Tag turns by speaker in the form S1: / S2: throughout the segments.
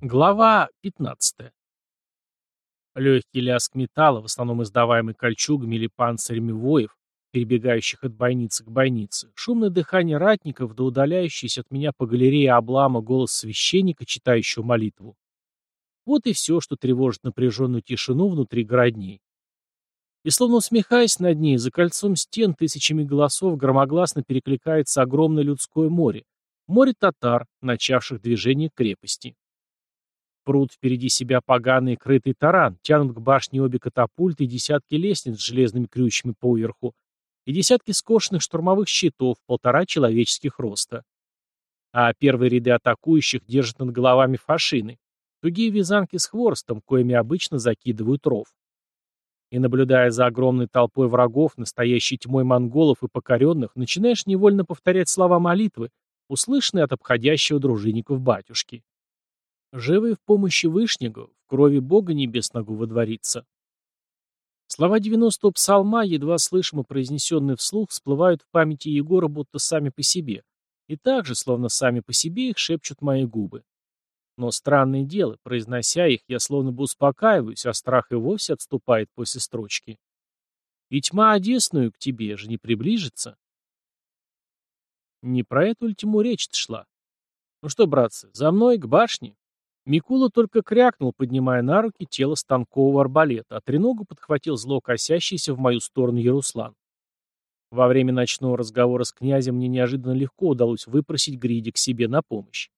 S1: Глава 15. Легкий лязг металла, в основном издаваемый кольчугами или панцирями воев, перебегающих от бойницы к бойнице, шумное дыхание ратников да удаляющийся от меня по галерее облама голос священника, читающего молитву. Вот и все, что тревожит напряженную тишину внутри городней. И словно усмехаясь над ней, за кольцом стен тысячами голосов громогласно перекликается огромное людское море, море татар, начавших движение к крепости. Прут впереди себя поганый крытый таран, тянут к башне обе катапульты и десятки лестниц с железными крючьями поверху, и десятки скошенных штурмовых щитов, полтора человеческих роста. А первые ряды атакующих держат над головами фашины, тугие вязанки с хворостом, коими обычно закидывают ров. И наблюдая за огромной толпой врагов, настоящей тьмой монголов и покоренных, начинаешь невольно повторять слова молитвы, услышанные от обходящего дружинников батюшки. Живы в помощи Вышнего, в крови Бога небесного водворится. Слова 90-го псалма, едва слышимо произнесенные вслух, всплывают в памяти Егора будто сами по себе, и также, словно сами по себе, их шепчут мои губы. Но странное дело, произнося их, я словно бы успокаиваюсь, а страх и вовсе отступает после строчки. И тьма одесную к тебе же не приближится. Не про эту ли тьму речь шла? Ну что, братцы, за мной, к башне? Микула только крякнул, поднимая на руки тело станкового арбалета, а треногу подхватил зло косящийся в мою сторону Яруслан. Во время ночного разговора с князем мне неожиданно легко удалось выпросить Гриди к себе на помощь.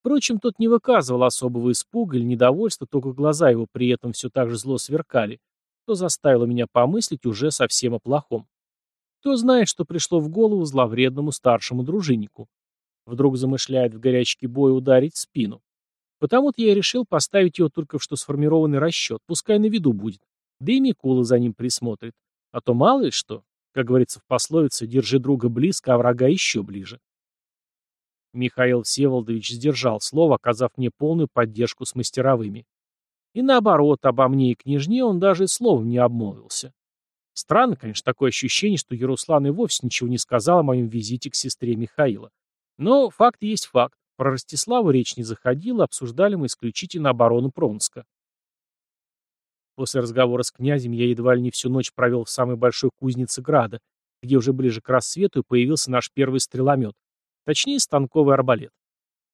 S1: Впрочем, тот не выказывал особого испуга или недовольства, только глаза его при этом все так же зло сверкали, что заставило меня помыслить уже совсем о плохом. Кто знает, что пришло в голову зловредному старшему дружиннику. Вдруг замышляет в горячке боя ударить спину. Потому-то я и решил поставить его только в что сформированный расчет, пускай на виду будет. Да и Микула за ним присмотрит. А то мало ли что, как говорится в пословице, держи друга близко, а врага еще ближе. Михаил Всеволодович сдержал слово, оказав мне полную поддержку с мастеровыми. И наоборот, обо мне и княжне он даже словом не обмолвился. Странно, конечно, такое ощущение, что Яруслан и вовсе ничего не сказал о моем визите к сестре Михаила. Но факт есть факт. Про Ростиславу речь не заходила, обсуждали мы исключительно оборону Пронска. После разговора с князем я едва ли не всю ночь провел в самой большой кузнице Града, где уже ближе к рассвету появился наш первый стреломет, точнее станковый арбалет.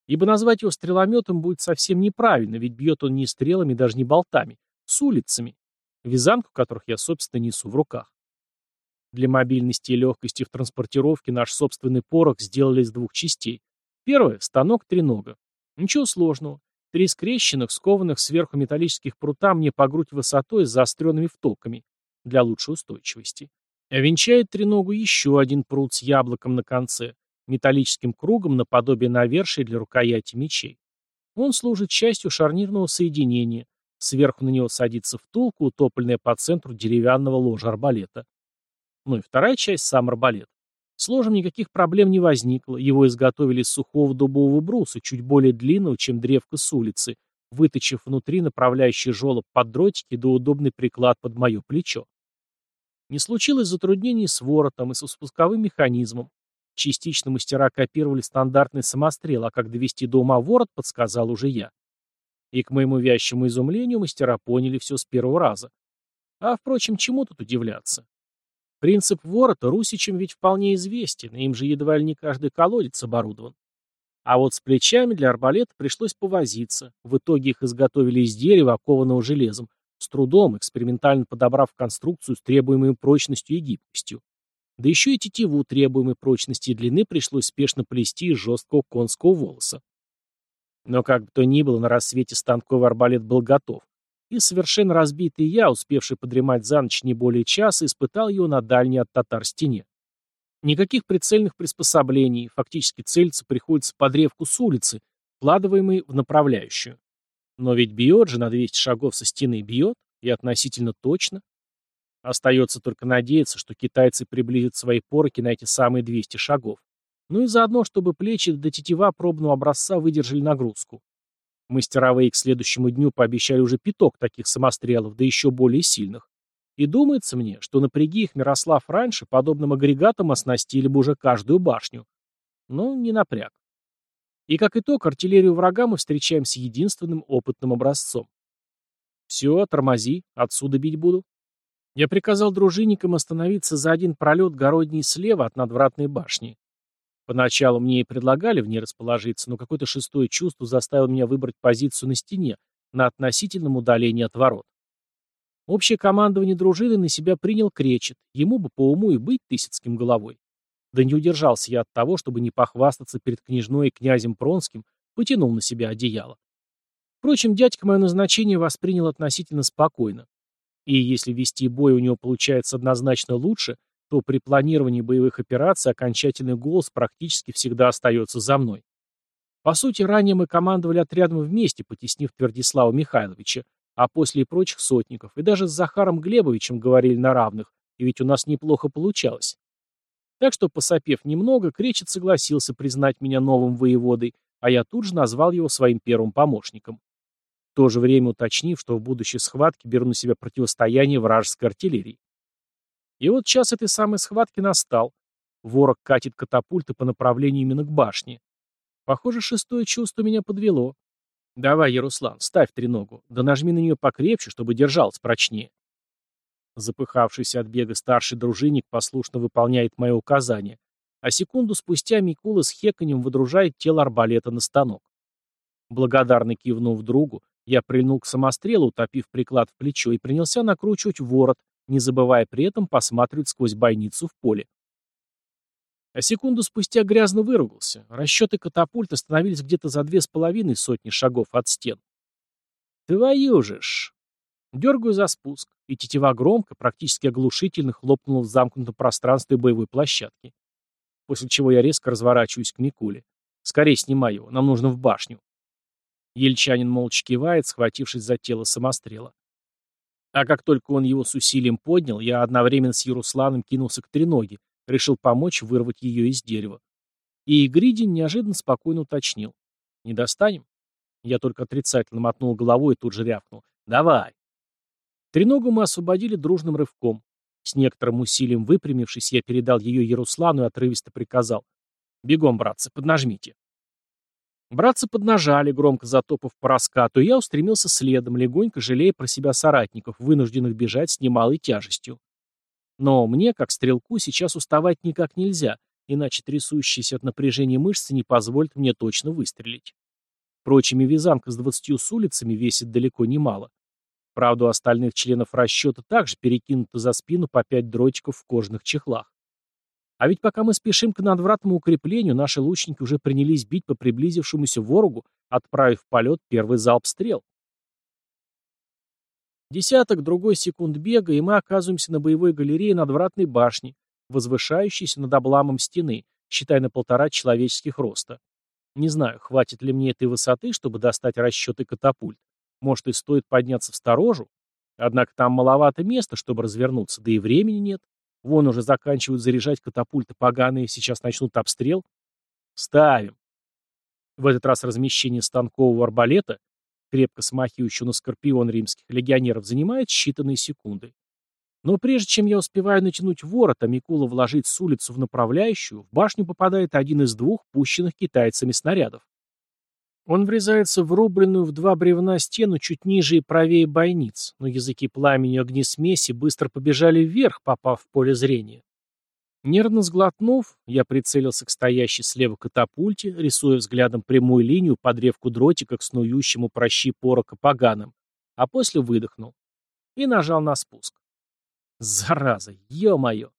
S1: Ибо назвать его стрелометом будет совсем неправильно, ведь бьет он не стрелами, даже не болтами, с улицами, вязанку которых я, собственно, несу в руках. Для мобильности и легкости в транспортировке наш собственный порох сделали из двух частей. Первое – станок тренога. Ничего сложного. Три скрещенных, скованных сверху металлических прута мне по грудь высотой с заостренными втоками для лучшей устойчивости. Венчает треногу еще один прут с яблоком на конце, металлическим кругом наподобие навершия для рукояти мечей. Он служит частью шарнирного соединения. Сверху на него садится втулка, утопленная по центру деревянного ложа арбалета. Ну и вторая часть – сам арбалет. С ложем никаких проблем не возникло, его изготовили из сухого дубового бруса, чуть более длинного, чем древко с улицы, выточив внутри направляющий жолоб под дротики да удобный приклад под мое плечо. Не случилось затруднений с воротом и со спусковым механизмом. Частично мастера копировали стандартный самострел, а как довести до ума ворот, подсказал уже я. И к моему вящему изумлению мастера поняли все с первого раза. А, впрочем, чему тут удивляться? Принцип ворота русичам ведь вполне известен, им же едва ли не каждый колодец оборудован. А вот с плечами для арбалета пришлось повозиться. В итоге их изготовили из дерева, окованного железом, с трудом, экспериментально подобрав конструкцию с требуемой прочностью и гибкостью. Да еще и тетиву требуемой прочности и длины пришлось спешно плести из жесткого конского волоса. Но как бы то ни было, на рассвете станковый арбалет был готов и совершенно разбитый я, успевший подремать за ночь не более часа, испытал его на дальней от татар стене. Никаких прицельных приспособлений, фактически целиться приходится по древку с улицы, вкладываемой в направляющую. Но ведь бьет же на 200 шагов со стены, бьет, и относительно точно. Остается только надеяться, что китайцы приблизят свои пороки на эти самые 200 шагов. Ну и заодно, чтобы плечи до тетива пробного образца выдержали нагрузку. Мастеровые к следующему дню пообещали уже пяток таких самострелов, да еще более сильных. И думается мне, что напряги их Мирослав раньше, подобным агрегатом оснастили бы уже каждую башню. Но не напряг. И как итог, артиллерию врага мы встречаем с единственным опытным образцом. Все, тормози, отсюда бить буду. Я приказал дружинникам остановиться за один пролет городней слева от надвратной башни. Поначалу мне и предлагали в ней расположиться, но какое-то шестое чувство заставило меня выбрать позицию на стене, на относительном удалении от ворот. Общее командование дружины на себя принял Кречет, ему бы по уму и быть тысяцким головой. Да не удержался я от того, чтобы не похвастаться перед княжной и князем Пронским, потянул на себя одеяло. Впрочем, дядька мое назначение воспринял относительно спокойно. И если вести бой у него получается однозначно лучше, то при планировании боевых операций окончательный голос практически всегда остается за мной. По сути, ранее мы командовали отрядом вместе, потеснив Твердислава Михайловича, а после и прочих сотников, и даже с Захаром Глебовичем говорили на равных, и ведь у нас неплохо получалось. Так что, посопев немного, Кречет согласился признать меня новым воеводой, а я тут же назвал его своим первым помощником. В то же время уточнив, что в будущей схватке беру на себя противостояние вражеской артиллерии. И вот час этой самой схватки настал. Ворог катит катапульты по направлению именно к башне. Похоже, шестое чувство меня подвело. Давай, Яруслан, ставь треногу, да нажми на нее покрепче, чтобы держалась прочнее. Запыхавшийся от бега старший дружинник послушно выполняет мое указание, а секунду спустя Микула с хеканем выдружает тело арбалета на станок. Благодарно кивнув другу, я прильнул к самострелу, утопив приклад в плечо, и принялся накручивать ворот, не забывая при этом посматривать сквозь бойницу в поле. А секунду спустя грязно выругался. Расчеты катапульт остановились где-то за две с половиной сотни шагов от стен. Твою же ж! Дергаю за спуск, и тетива громко, практически оглушительно хлопнула в замкнутом пространстве боевой площадки. После чего я резко разворачиваюсь к Микуле. Скорее снимай его, нам нужно в башню. Ельчанин молча кивает, схватившись за тело самострела. А как только он его с усилием поднял, я одновременно с Ярусланом кинулся к треноге, решил помочь вырвать ее из дерева. И Гридин неожиданно спокойно уточнил. «Не достанем?» Я только отрицательно мотнул головой и тут же рявкнул. «Давай!» Треногу мы освободили дружным рывком. С некоторым усилием выпрямившись, я передал ее Яруслану и отрывисто приказал. «Бегом, братцы, поднажмите». Братцы поднажали, громко затопав по раскату, и я устремился следом, легонько жалея про себя соратников, вынужденных бежать с немалой тяжестью. Но мне, как стрелку, сейчас уставать никак нельзя, иначе трясущиеся от напряжения мышцы не позволят мне точно выстрелить. Впрочем, и вязанка с двадцатью с улицами весит далеко немало. Правда, у остальных членов расчета также перекинуто за спину по пять дротиков в кожаных чехлах. А ведь пока мы спешим к надвратному укреплению, наши лучники уже принялись бить по приблизившемуся ворогу, отправив в полет первый залп стрел. Десяток, другой секунд бега, и мы оказываемся на боевой галерее надвратной башни, возвышающейся над обламом стены, считая на полтора человеческих роста. Не знаю, хватит ли мне этой высоты, чтобы достать расчеты катапульт. Может, и стоит подняться в сторожу? Однако там маловато места, чтобы развернуться, да и времени нет. Вон уже заканчивают заряжать катапульты поганые, сейчас начнут обстрел. Ставим. В этот раз размещение станкового арбалета, крепко смахивающего на скорпион римских легионеров, занимает считанные секунды. Но прежде чем я успеваю натянуть ворот, а Микула вложить с улицу в направляющую, в башню попадает один из двух пущенных китайцами снарядов. Он врезается в рубленную в два бревна стену чуть ниже и правее бойниц, но языки пламени и огнесмеси быстро побежали вверх, попав в поле зрения. Нервно сглотнув, я прицелился к стоящей слева катапульте, рисуя взглядом прямую линию под древку дротика к снующему прощи порока поганым, а после выдохнул и нажал на спуск. Зараза, ё-моё!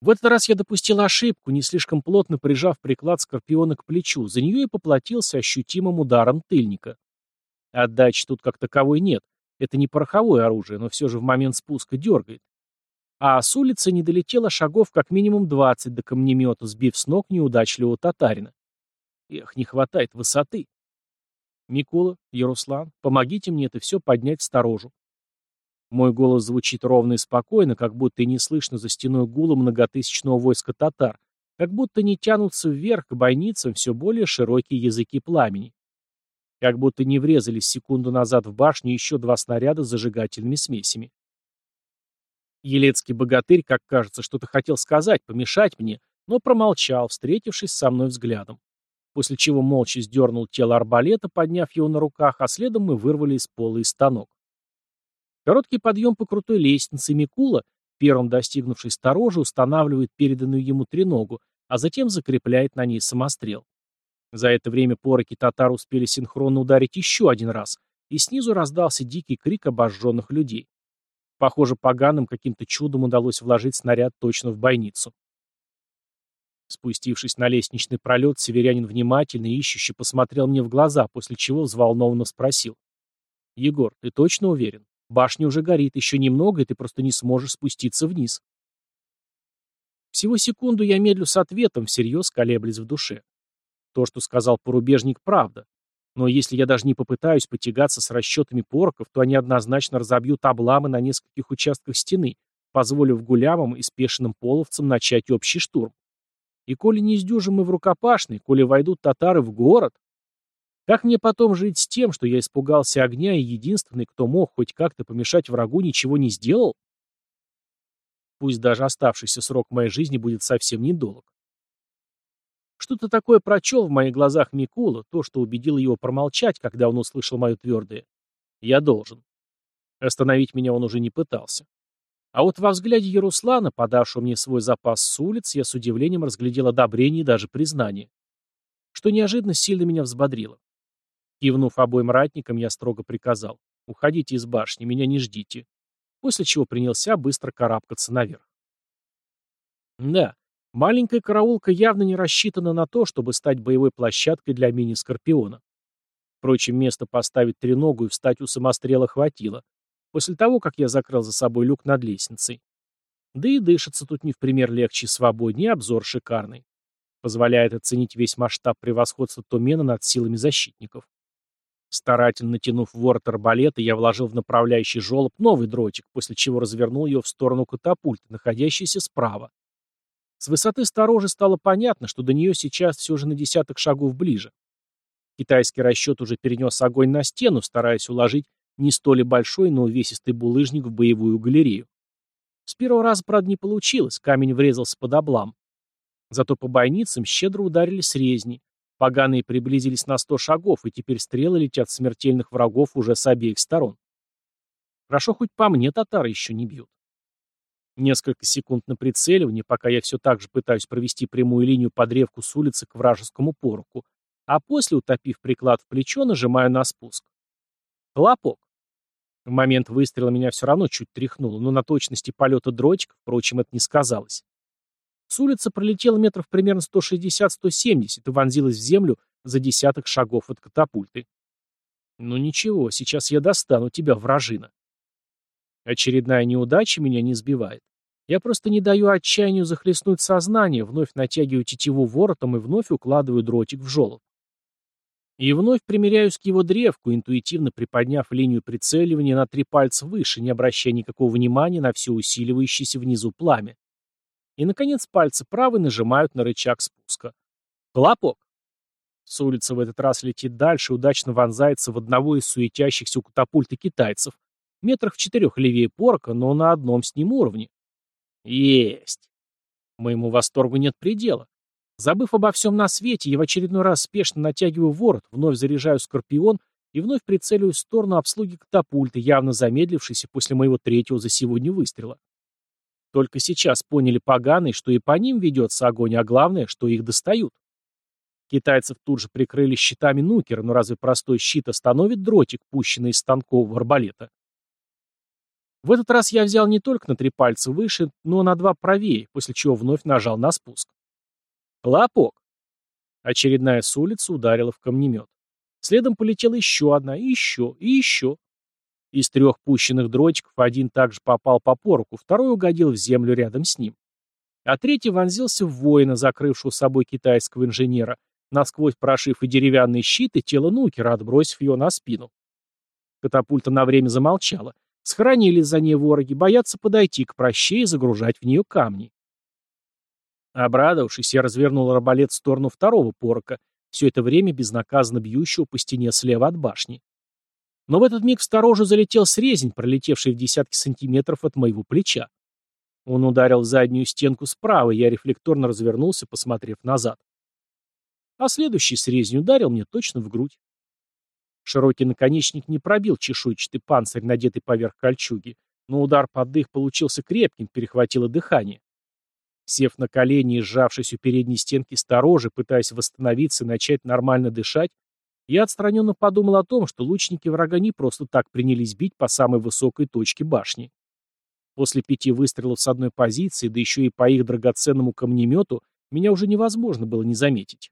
S1: В этот раз я допустил ошибку, не слишком плотно прижав приклад скорпиона к плечу, за нее и поплатился ощутимым ударом тыльника. Отдачи тут как таковой нет, это не пороховое оружие, но все же в момент спуска дергает. А с улицы не долетело шагов как минимум 20 до камнемета, сбив с ног неудачливого татарина. Эх, не хватает высоты. Микола, Яруслан, помогите мне это все поднять в сторожу. Мой голос звучит ровно и спокойно, как будто и не слышно за стеной гула многотысячного войска татар, как будто не тянутся вверх к бойницам все более широкие языки пламени. Как будто не врезались секунду назад в башню еще два снаряда с зажигательными смесями. Елецкий богатырь, как кажется, что-то хотел сказать, помешать мне, но промолчал, встретившись со мной взглядом. после чего молча сдернул тело арбалета, подняв его на руках, а следом мы вырвали из пола и станок. Короткий подъем по крутой лестнице Микула, первым достигнувший сторожа, устанавливает переданную ему треногу, а затем закрепляет на ней самострел. За это время пороки татар успели синхронно ударить еще один раз, и снизу раздался дикий крик обожженных людей. Похоже, поганым каким-то чудом удалось вложить снаряд точно в бойницу. Спустившись на лестничный пролет, северянин внимательно и ищуще посмотрел мне в глаза, после чего взволнованно спросил. «Егор, ты точно уверен? Башня уже горит, еще немного, и ты просто не сможешь спуститься вниз». Всего секунду я медлю с ответом, всерьез колеблясь в душе. То, что сказал порубежник, правда. Но если я даже не попытаюсь потягаться с расчетами пороков, то они однозначно разобьют обламы на нескольких участках стены, позволив гулямам и спешенным половцам начать общий штурм. И коли не сдюжим мы в рукопашный, коли войдут татары в город, как мне потом жить с тем, что я испугался огня и единственный, кто мог хоть как-то помешать врагу, ничего не сделал? Пусть даже оставшийся срок моей жизни будет совсем недолг. Что-то такое прочел в моих глазах Микула, то, что убедило его промолчать, когда он услышал мое твердое. Я должен. Остановить меня он уже не пытался. А вот во взгляде Яруслана, подавшего мне свой запас с улиц, я с удивлением разглядел одобрение и даже признание. Что неожиданно сильно меня взбодрило. Кивнув обоим ратникам, я строго приказал. «Уходите из башни, меня не ждите». После чего принялся быстро карабкаться наверх. Да, Маленькая караулка явно не рассчитана на то, чтобы стать боевой площадкой для мини-скорпиона. Впрочем, место поставить треногу и встать у самострела хватило, после того, как я закрыл за собой люк над лестницей. Да и дышится тут не в пример легче и свободнее, обзор шикарный. Позволяет оценить весь масштаб превосходства Томена над силами защитников. Старательно натянув ворот арбалета, я вложил в направляющий жолоб новый дротик, после чего развернул ее в сторону катапульты, находящейся справа. С высоты сторожи стало понятно, что до нее сейчас все же на десяток шагов ближе. Китайский расчет уже перенес огонь на стену, стараясь уложить не столь большой, но увесистый булыжник в боевую галерею. С первого раза, правда, не получилось, камень врезался под облам. Зато по бойницам щедро ударили срезни. Поганые приблизились на сто шагов, и теперь стрелы летят смертельных врагов уже с обеих сторон. Хорошо, хоть по мне татары еще не бьют. Несколько секунд на прицеливание, пока я все так же пытаюсь провести прямую линию по древку с улицы к вражескому пороку, а после, утопив приклад в плечо, нажимаю на спуск. Хлопок. В момент выстрела меня все равно чуть тряхнуло, но на точности полета дротика, впрочем, это не сказалось. С улицы пролетела метров примерно 160-170 и вонзилась в землю за десяток шагов от катапульты. Ну ничего, сейчас я достану тебя, вражина. Очередная неудача меня не сбивает. Я просто не даю отчаянию захлестнуть сознание, вновь натягиваю тетиву воротом и вновь укладываю дротик в жолоб. И вновь примеряюсь к его древку, интуитивно приподняв линию прицеливания на три пальца выше, не обращая никакого внимания на все усиливающееся внизу пламя. И, наконец, пальцы правой нажимают на рычаг спуска. Хлопок. С улицы в этот раз летит дальше удачно вонзается в одного из суетящихся у катапульты китайцев, Метрах в четырех левее порка, но на одном с ним уровне. Есть. Моему восторгу нет предела. Забыв обо всем на свете, я в очередной раз спешно натягиваю ворот, вновь заряжаю скорпион и вновь прицеливаюсь в сторону обслуги катапульты, явно замедлившейся после моего третьего за сегодня выстрела. Только сейчас поняли поганые, что и по ним ведется огонь, а главное, что их достают. Китайцев тут же прикрыли щитами нукера, но разве простой щит остановит дротик, пущенный из станкового арбалета? В этот раз я взял не только на три пальца выше, но на два правее, после чего вновь нажал на спуск. Хлопок. Очередная с улицы ударила в камнемет. Следом полетела еще одна, и еще, и еще. Из трех пущенных дротиков один также попал по порку, второй угодил в землю рядом с ним. А третий вонзился в воина, закрывшего собой китайского инженера, насквозь прошив и деревянный щит, и тело нукера, отбросив его на спину. Катапульта на время замолчала, Схоронились за ней вороги, боятся подойти к проще и загружать в нее камни. Обрадовавшись, я развернул арбалет в сторону второго порока, все это время безнаказанно бьющего по стене слева от башни. Но в этот миг в сторожу залетел срезень, пролетевший в десятки сантиметров от моего плеча. Он ударил в заднюю стенку справа, я рефлекторно развернулся, посмотрев назад. а следующий с резнью ударил мне точно в грудь. Широкий наконечник не пробил чешуйчатый панцирь, надетый поверх кольчуги, но удар под дых получился крепким, перехватило дыхание. Сев на колени и сжавшись у передней стенки сторожи, пытаясь восстановиться и начать нормально дышать, я отстраненно подумал о том, что лучники врага не просто так принялись бить по самой высокой точке башни. После пяти выстрелов с одной позиции, да еще и по их драгоценному камнемету, меня уже невозможно было не заметить.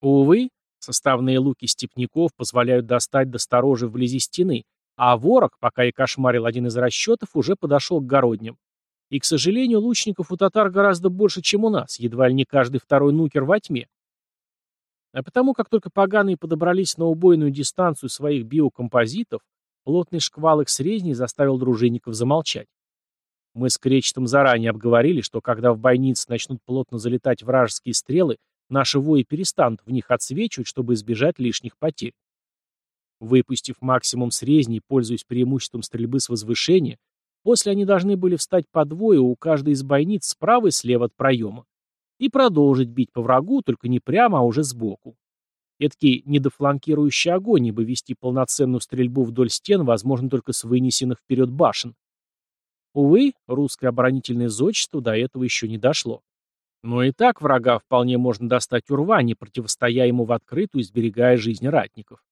S1: Увы, составные луки степняков позволяют достать до сторожи вблизи стены, а ворог, пока я кошмарил один из расчетов, уже подошел к городням. И, к сожалению, лучников у татар гораздо больше, чем у нас, едва ли не каждый второй нукер во тьме. А потому, как только поганые подобрались на убойную дистанцию своих биокомпозитов, плотный шквал их срезней заставил дружинников замолчать. Мы с Кречетом заранее обговорили, что когда в бойнице начнут плотно залетать вражеские стрелы, наши вои перестанут в них отсвечивать, чтобы избежать лишних потерь. Выпустив максимум срезней, пользуясь преимуществом стрельбы с возвышения, после они должны были встать по двое у каждой из бойниц справа и слева от проема и продолжить бить по врагу, только не прямо, а уже сбоку. Эдакий недофланкирующий огонь, ибо вести полноценную стрельбу вдоль стен возможно только с вынесенных вперед башен. Увы, русское оборонительное зодчество до этого еще не дошло. Но и так врага вполне можно достать у рва, не противостоя ему в открытую сберегая жизни ратников.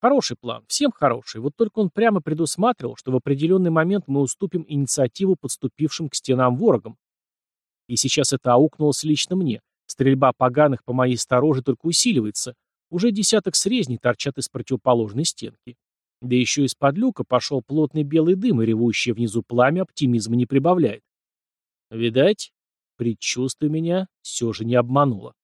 S1: Хороший план, всем хороший, вот только он прямо предусматривал, что в определенный момент мы уступим инициативу подступившим к стенам ворогам. И сейчас это аукнулось лично мне. Стрельба поганых по моей стороже только усиливается. Уже десяток срезней торчат из противоположной стенки. Да еще из-под люка пошел плотный белый дым, и ревущее внизу пламя оптимизма не прибавляет. Видать, предчувствие меня все же не обмануло.